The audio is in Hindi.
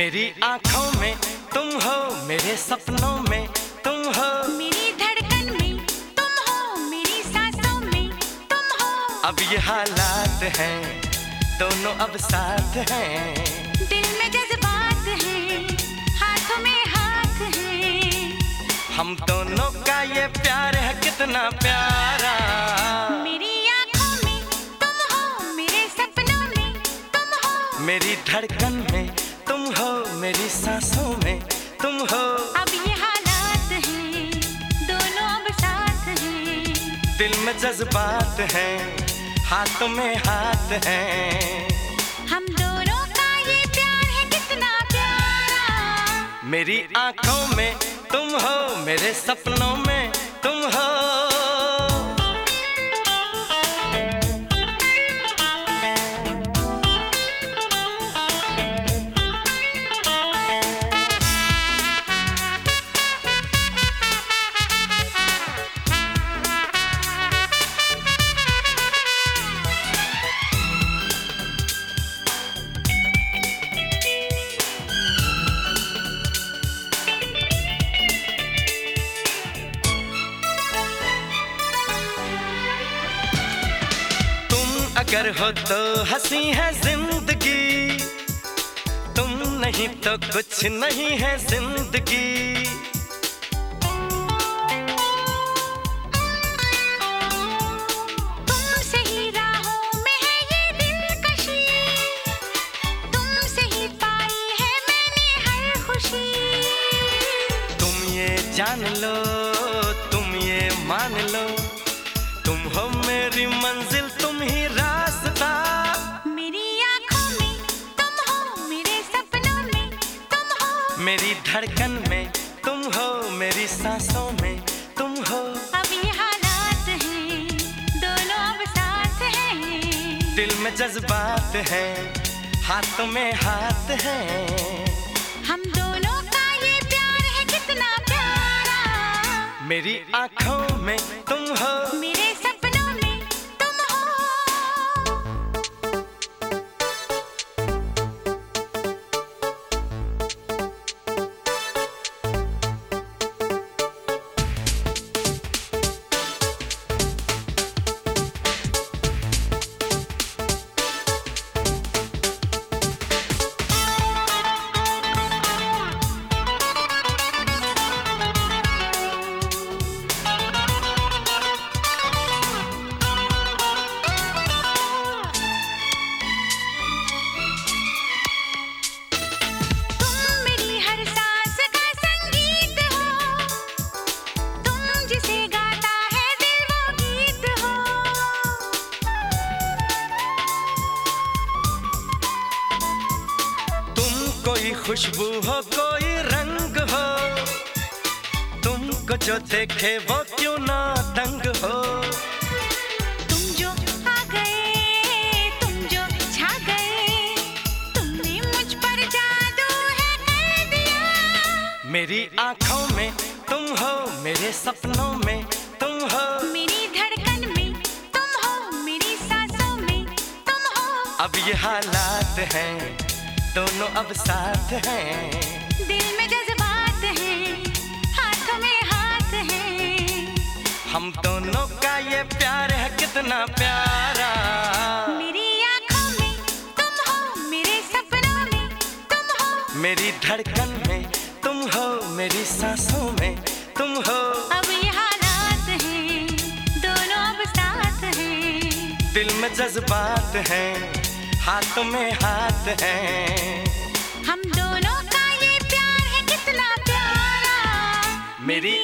मेरी आँखों में तुम हो मेरे सपनों में तुम हो। मेरी धड़कन में तुम हो मेरी सांसों में तुम हो। अब ये हालात हैं दोनों अब साथ हैं। दिल में जज्बात हैं हाथों में हाथ हैं। हम दोनों का ये प्यार है कितना प्यारा। मेरी आँखों में तुम हो मेरे सपनों में तुम हो। मेरी धड़कन दिल में जज्बात हैं हाथों में हाथ हैं। हम दोनों का ये प्यार है कितना प्यारा। मेरी आँखों में तुम हो मेरे सपनों में अगर हो तो हँसी है ज़िंदगी। तुम नहीं तो कुछ नहीं है ज़िंदगी। तुमसे ही राहों में है ये दिलकशी। तुमसे ही पाई है मैंने हर खुशी। तुम ये जान लो तुम ये मान लो। तुम हो मेरी मंजिल तुम ही मेरी धड़कन में तुम हो मेरी सांसों में तुम हो। अब ये हालात हैं दोनों अब साथ हैं। दिल में जज्बात हैं हाथों में हाथ हैं। हम दोनों का ये प्यार है कितना प्यारा। मेरी आँखों में तुम हो। मेरे खुशबू हो कोई रंग हो। तुमको जो देखे वो क्यों ना दंग हो? तुम जो आ गए तुम जो छा गए तुमने मुझ पर जादू है कर दिया। मेरी आँखों में तुम हो मेरे सपनों में तुम हो। मेरी धड़कन में तुम हो मेरी सांसों में तुम हो। अब ये हालात हैं दोनों अब साथ हैं। दिल में जज्बात हैं हाथों में हाथ हैं। हम दोनों का ये प्यार है कितना प्यारा। मेरी आँखों में तुम हो मेरे सपनों में तुम हो। मेरी धड़कन में तुम हो मेरी सांसों में तुम हो। अब ये हालात हैं दोनों अब साथ हैं। दिल में जज्बात हैं। हाथों में हाथ है। हम दोनों का ये प्यार है कितना प्यारा। मेरी